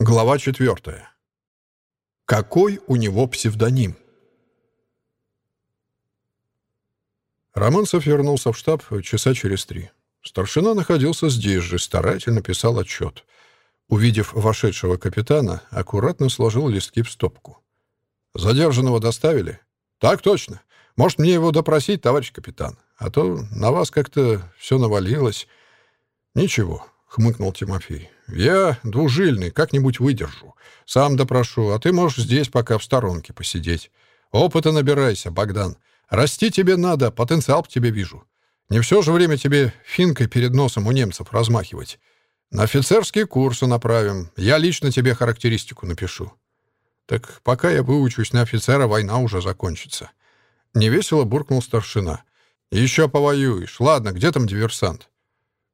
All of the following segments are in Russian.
Глава четвертая. Какой у него псевдоним? Романцев вернулся в штаб часа через три. Старшина находился здесь же, старательно писал отчет. Увидев вошедшего капитана, аккуратно сложил листки в стопку. «Задержанного доставили?» «Так точно. Может, мне его допросить, товарищ капитан? А то на вас как-то все навалилось». «Ничего», — хмыкнул Тимофей. «Я двужильный, как-нибудь выдержу. Сам допрошу, а ты можешь здесь пока в сторонке посидеть. Опыта набирайся, Богдан. Расти тебе надо, потенциал в тебе вижу. Не все же время тебе финкой перед носом у немцев размахивать. На офицерские курсы направим. Я лично тебе характеристику напишу. Так пока я выучусь на офицера, война уже закончится. Невесело буркнул старшина. Еще повоюешь. Ладно, где там диверсант?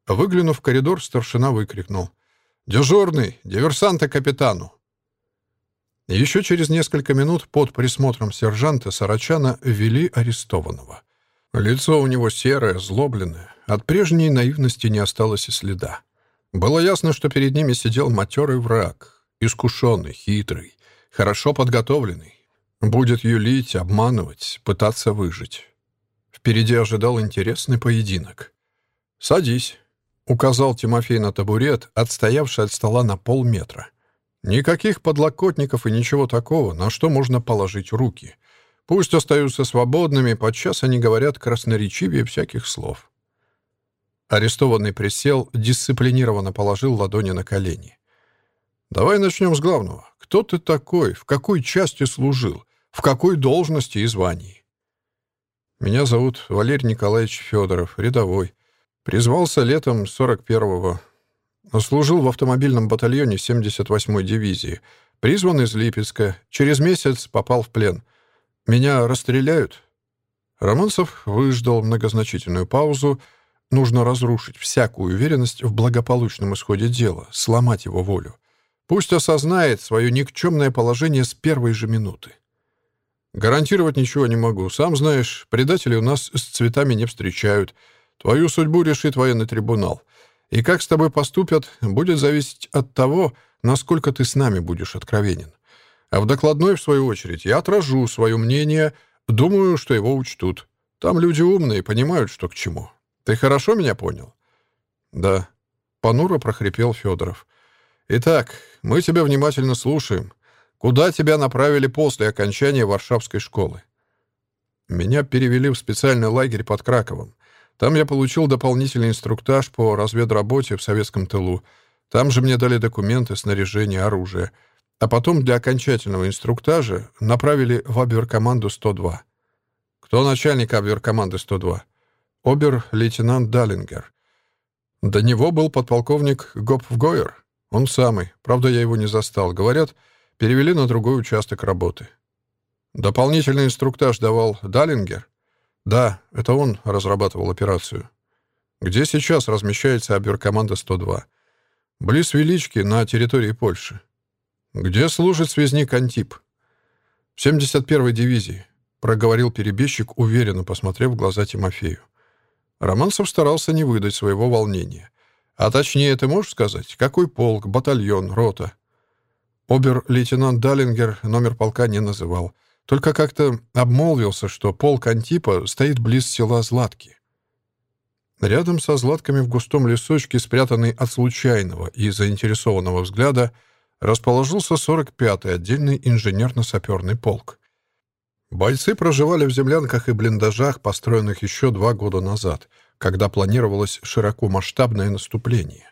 Выглянув в коридор, старшина выкрикнул. «Дежурный! Диверсанта капитану!» Еще через несколько минут под присмотром сержанта Сарачана вели арестованного. Лицо у него серое, злобленное. От прежней наивности не осталось и следа. Было ясно, что перед ними сидел матерый враг, искушенный, хитрый, хорошо подготовленный. Будет юлить, обманывать, пытаться выжить. Впереди ожидал интересный поединок. «Садись», — указал Тимофей на табурет, отстоявший от стола на полметра. «Никаких подлокотников и ничего такого, на что можно положить руки. Пусть остаются свободными, подчас они говорят красноречивее всяких слов». Арестованный присел, дисциплинированно положил ладони на колени. «Давай начнем с главного. Кто ты такой? В какой части служил? В какой должности и звании?» «Меня зовут Валерий Николаевич Федоров, рядовой. Призвался летом 41-го. Служил в автомобильном батальоне 78-й дивизии. Призван из Липецка. Через месяц попал в плен. Меня расстреляют?» Романцев выждал многозначительную паузу. Нужно разрушить всякую уверенность в благополучном исходе дела, сломать его волю. Пусть осознает свое никчемное положение с первой же минуты. «Гарантировать ничего не могу. Сам знаешь, предатели у нас с цветами не встречают». Твою судьбу решит военный трибунал. И как с тобой поступят, будет зависеть от того, насколько ты с нами будешь откровенен. А в докладной, в свою очередь, я отражу свое мнение, думаю, что его учтут. Там люди умные, понимают, что к чему. Ты хорошо меня понял? Да. Понуро прохрипел Федоров. Итак, мы тебя внимательно слушаем. Куда тебя направили после окончания Варшавской школы? Меня перевели в специальный лагерь под Краковом. Там я получил дополнительный инструктаж по разведработе в советском тылу. Там же мне дали документы, снаряжение, оружие. А потом для окончательного инструктажа направили в обер-команду 102. Кто начальник обер-команды 102? Обер-лейтенант Даллингер. До него был подполковник Гопфгойер. Он самый. Правда, я его не застал. Говорят, перевели на другой участок работы. Дополнительный инструктаж давал Даллингер. Да, это он разрабатывал операцию. Где сейчас размещается оберкоманда 102? Близ Велички, на территории Польши. Где служит связник Антип? В 71-й дивизии, проговорил перебежчик, уверенно посмотрев в глаза Тимофею. Романцев старался не выдать своего волнения. А точнее, ты можешь сказать, какой полк, батальон, рота? Обер-лейтенант Даллингер номер полка не называл. Только как-то обмолвился, что полк Антипа стоит близ села Златки. Рядом со Златками в густом лесочке, спрятанный от случайного и заинтересованного взгляда, расположился 45-й отдельный инженерно-саперный полк. Бойцы проживали в землянках и блиндажах, построенных еще два года назад, когда планировалось широкомасштабное наступление.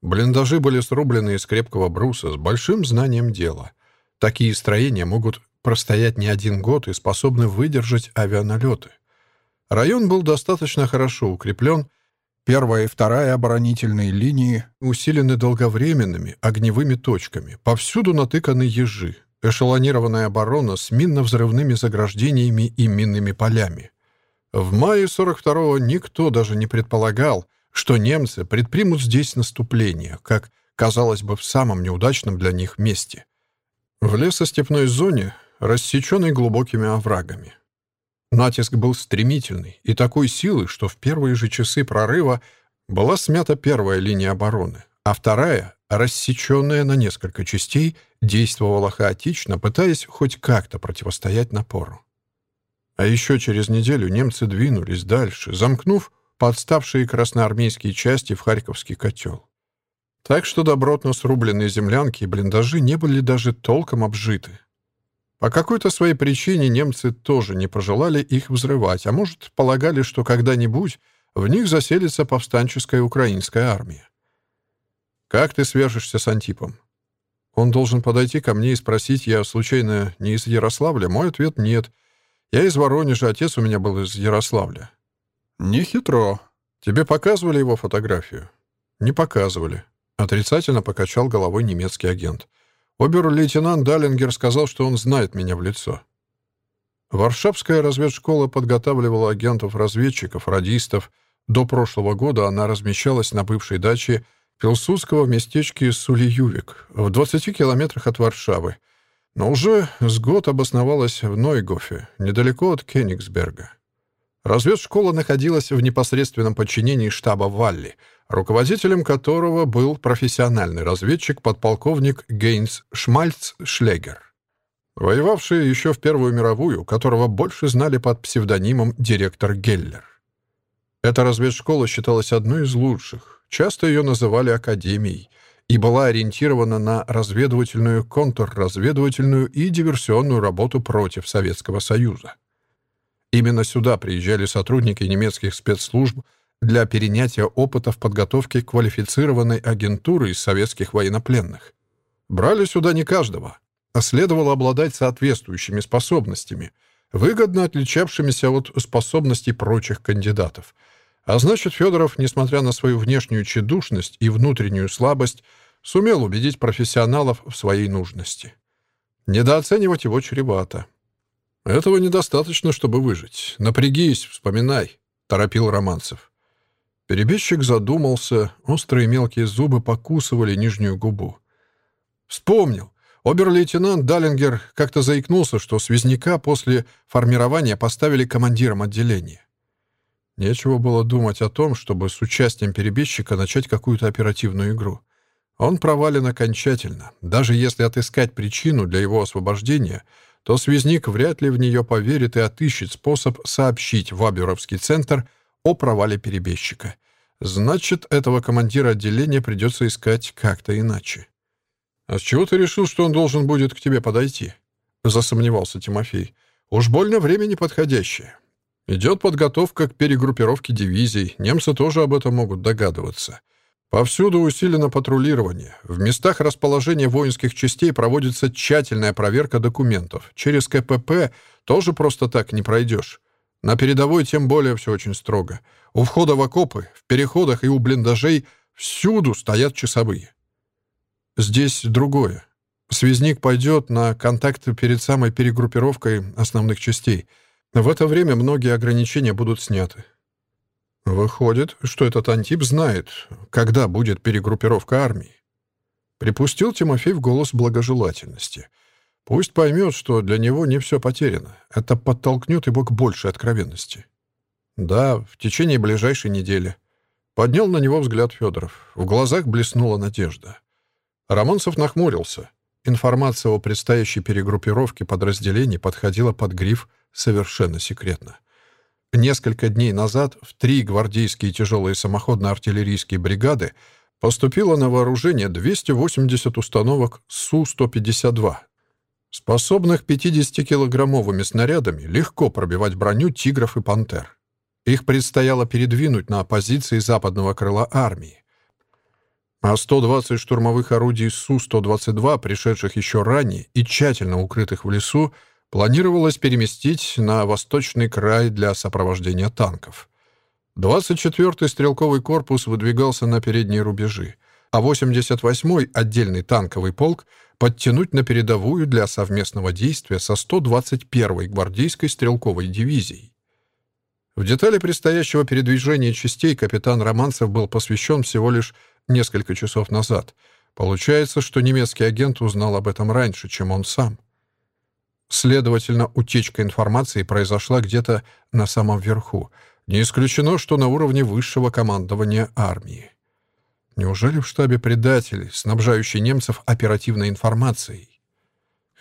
Блиндажи были срублены из крепкого бруса с большим знанием дела. Такие строения могут простоять не один год и способны выдержать авианалеты. Район был достаточно хорошо укреплен, первая и вторая оборонительные линии усилены долговременными огневыми точками, повсюду натыканы ежи, эшелонированная оборона с минно-взрывными заграждениями и минными полями. В мае 42-го никто даже не предполагал, что немцы предпримут здесь наступление, как казалось бы в самом неудачном для них месте. В лесостепной зоне рассеченный глубокими оврагами. Натиск был стремительный и такой силы, что в первые же часы прорыва была смята первая линия обороны, а вторая рассеченная на несколько частей, действовала хаотично, пытаясь хоть как-то противостоять напору. А еще через неделю немцы двинулись дальше, замкнув подставшие красноармейские части в Харьковский котел. Так что добротно срубленные землянки и блиндажи не были даже толком обжиты. По какой-то своей причине немцы тоже не пожелали их взрывать, а может, полагали, что когда-нибудь в них заселится повстанческая украинская армия. «Как ты свяжешься с Антипом?» Он должен подойти ко мне и спросить, я случайно не из Ярославля? Мой ответ — нет. Я из Воронежа, отец у меня был из Ярославля. Не хитро. Тебе показывали его фотографию? Не показывали. Отрицательно покачал головой немецкий агент. Обер-лейтенант Даллингер сказал, что он знает меня в лицо. Варшавская разведшкола подготавливала агентов-разведчиков, радистов. До прошлого года она размещалась на бывшей даче Пилсудского в местечке Сулиювик, в 20 километрах от Варшавы, но уже с год обосновалась в Нойгофе, недалеко от Кенигсберга. Разведшкола находилась в непосредственном подчинении штаба Валли, руководителем которого был профессиональный разведчик подполковник Гейнс Шмальц Шлегер, воевавший еще в Первую мировую, которого больше знали под псевдонимом директор Геллер. Эта разведшкола считалась одной из лучших, часто ее называли академией, и была ориентирована на разведывательную, контрразведывательную и диверсионную работу против Советского Союза. Именно сюда приезжали сотрудники немецких спецслужб для перенятия опыта в подготовке квалифицированной агентуры из советских военнопленных. Брали сюда не каждого, а следовало обладать соответствующими способностями, выгодно отличавшимися от способностей прочих кандидатов. А значит, Федоров, несмотря на свою внешнюю тщедушность и внутреннюю слабость, сумел убедить профессионалов в своей нужности. Недооценивать его чревато. «Этого недостаточно, чтобы выжить. Напрягись, вспоминай», — торопил Романцев. Перебежчик задумался, острые мелкие зубы покусывали нижнюю губу. «Вспомнил. Обер-лейтенант Даллингер как-то заикнулся, что связняка после формирования поставили командиром отделения. Нечего было думать о том, чтобы с участием перебежчика начать какую-то оперативную игру. Он провален окончательно. Даже если отыскать причину для его освобождения — то связник вряд ли в нее поверит и отыщет способ сообщить в Абюровский центр о провале перебежчика. Значит, этого командира отделения придется искать как-то иначе. «А с чего ты решил, что он должен будет к тебе подойти?» — засомневался Тимофей. «Уж больно время неподходящее. Идет подготовка к перегруппировке дивизий. Немцы тоже об этом могут догадываться. Повсюду усилено патрулирование. В местах расположения воинских частей проводится тщательная проверка документов. Через КПП тоже просто так не пройдешь. На передовой тем более все очень строго. У входа в окопы, в переходах и у блиндажей всюду стоят часовые. Здесь другое. Связник пойдет на контакты перед самой перегруппировкой основных частей. В это время многие ограничения будут сняты. Выходит, что этот Антип знает, когда будет перегруппировка армии. Припустил Тимофей в голос благожелательности. Пусть поймет, что для него не все потеряно. Это подтолкнет его к большей откровенности. Да, в течение ближайшей недели. Поднял на него взгляд Федоров. В глазах блеснула надежда. Романцев нахмурился. Информация о предстоящей перегруппировке подразделений подходила под гриф «совершенно секретно». Несколько дней назад в три гвардейские тяжелые самоходно-артиллерийские бригады поступило на вооружение 280 установок Су-152, способных 50-килограммовыми снарядами легко пробивать броню «Тигров» и «Пантер». Их предстояло передвинуть на позиции западного крыла армии. А 120 штурмовых орудий Су-122, пришедших еще ранее и тщательно укрытых в лесу, планировалось переместить на восточный край для сопровождения танков. 24-й стрелковый корпус выдвигался на передние рубежи, а 88-й отдельный танковый полк подтянуть на передовую для совместного действия со 121-й гвардейской стрелковой дивизией. В детали предстоящего передвижения частей капитан Романцев был посвящен всего лишь несколько часов назад. Получается, что немецкий агент узнал об этом раньше, чем он сам. Следовательно, утечка информации произошла где-то на самом верху. Не исключено, что на уровне высшего командования армии. Неужели в штабе предатели, снабжающие немцев оперативной информацией?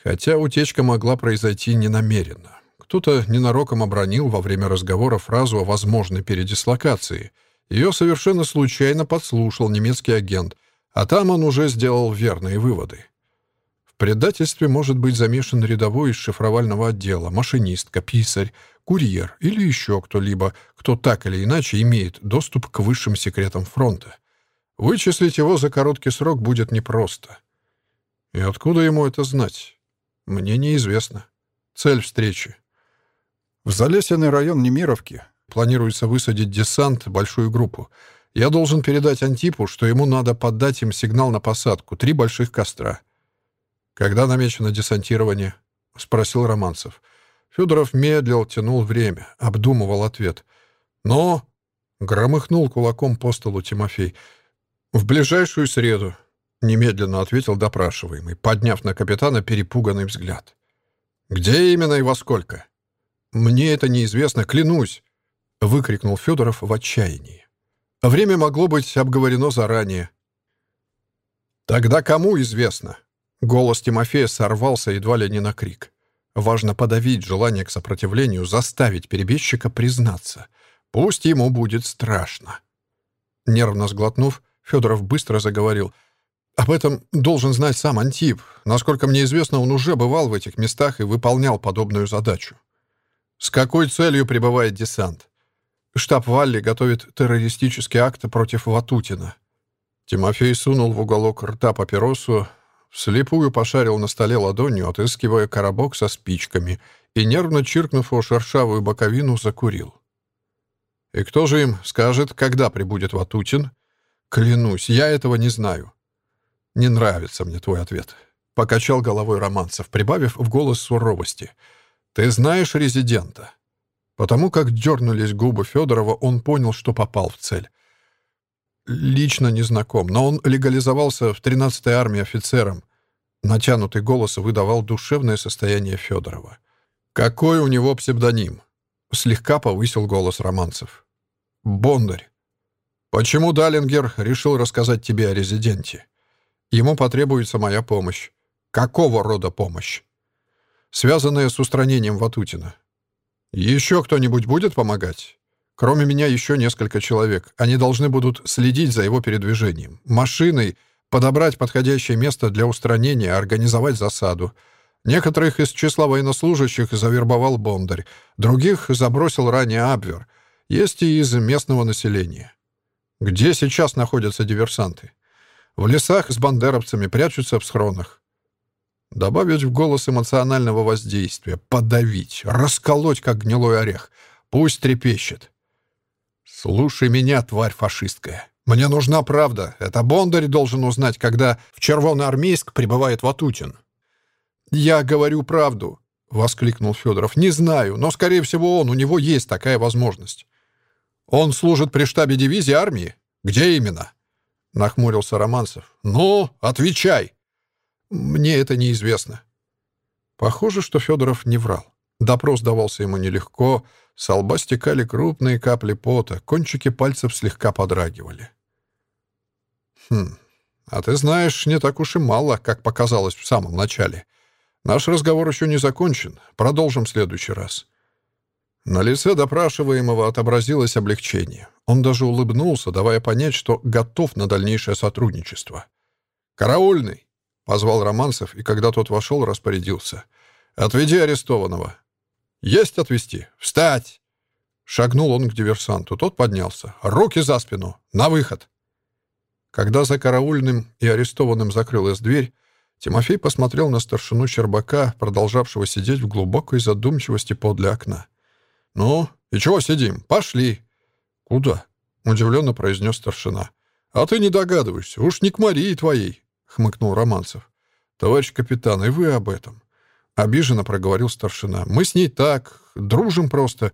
Хотя утечка могла произойти ненамеренно. Кто-то ненароком обронил во время разговора фразу о возможной передислокации. Ее совершенно случайно подслушал немецкий агент, а там он уже сделал верные выводы. В предательстве может быть замешан рядовой из шифровального отдела, машинистка, писарь, курьер или еще кто-либо, кто так или иначе имеет доступ к высшим секретам фронта. Вычислить его за короткий срок будет непросто. И откуда ему это знать? Мне неизвестно. Цель встречи. В Залесенный район Немировки планируется высадить десант, большую группу. Я должен передать Антипу, что ему надо подать им сигнал на посадку, три больших костра. «Когда намечено десантирование?» — спросил Романцев. Федоров медлил, тянул время, обдумывал ответ. «Но...» — громыхнул кулаком по столу Тимофей — «В ближайшую среду», — немедленно ответил допрашиваемый, подняв на капитана перепуганный взгляд. «Где именно и во сколько?» «Мне это неизвестно, клянусь», — выкрикнул Федоров в отчаянии. «Время могло быть обговорено заранее». «Тогда кому известно?» Голос Тимофея сорвался едва ли не на крик. Важно подавить желание к сопротивлению, заставить перебежчика признаться. Пусть ему будет страшно. Нервно сглотнув, Федоров быстро заговорил. «Об этом должен знать сам Антип. Насколько мне известно, он уже бывал в этих местах и выполнял подобную задачу. С какой целью прибывает десант? Штаб Валли готовит террористический акт против Ватутина». Тимофей сунул в уголок рта папиросу, вслепую пошарил на столе ладонью, отыскивая коробок со спичками, и, нервно чиркнув о шершавую боковину, закурил. «И кто же им скажет, когда прибудет Ватутин?» «Клянусь, я этого не знаю». «Не нравится мне твой ответ», — покачал головой Романцев, прибавив в голос суровости. «Ты знаешь резидента?» Потому как дернулись губы Федорова, он понял, что попал в цель. «Лично не знаком, но он легализовался в 13-й армии офицером». Натянутый голос выдавал душевное состояние Федорова. «Какой у него псевдоним?» Слегка повысил голос Романцев. «Бондарь». «Почему Даллингер решил рассказать тебе о резиденте? Ему потребуется моя помощь. Какого рода помощь? Связанная с устранением Ватутина. Еще кто-нибудь будет помогать? Кроме меня еще несколько человек. Они должны будут следить за его передвижением. Машиной подобрать подходящее место для устранения, организовать засаду. Некоторых из числа военнослужащих завербовал Бондарь, других забросил ранее Абвер. Есть и из местного населения. Где сейчас находятся диверсанты? В лесах с бандеровцами прячутся в схронах. Добавить в голос эмоционального воздействия, подавить, расколоть, как гнилой орех. Пусть трепещет. «Слушай меня, тварь фашистская. Мне нужна правда. Это Бондарь должен узнать, когда в Червоноармейск прибывает Ватутин». «Я говорю правду», — воскликнул Федоров. «Не знаю, но, скорее всего, он, у него есть такая возможность». «Он служит при штабе дивизии армии? Где именно?» — нахмурился Романцев. «Ну, отвечай!» «Мне это неизвестно». Похоже, что Федоров не врал. Допрос давался ему нелегко, с лба стекали крупные капли пота, кончики пальцев слегка подрагивали. «Хм, а ты знаешь, не так уж и мало, как показалось в самом начале. Наш разговор еще не закончен. Продолжим в следующий раз. На лице допрашиваемого отобразилось облегчение. Он даже улыбнулся, давая понять, что готов на дальнейшее сотрудничество. «Караульный!» — позвал Романцев, и когда тот вошел, распорядился. «Отведи арестованного». «Есть отвезти! Встать!» Шагнул он к диверсанту. Тот поднялся. «Руки за спину! На выход!» Когда за караульным и арестованным закрылась дверь, Тимофей посмотрел на старшину Щербака, продолжавшего сидеть в глубокой задумчивости подле окна. «Ну, и чего сидим? Пошли!» «Куда?» — удивленно произнес старшина. «А ты не догадываешься, уж не к Марии твоей!» — хмыкнул Романцев. «Товарищ капитан, и вы об этом!» — обиженно проговорил старшина. «Мы с ней так, дружим просто.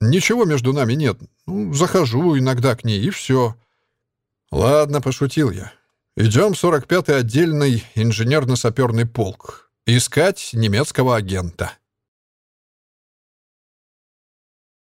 Ничего между нами нет. Ну, захожу иногда к ней, и все». «Ладно, пошутил я. Идем в 45-й отдельный инженерно-саперный полк. Искать немецкого агента».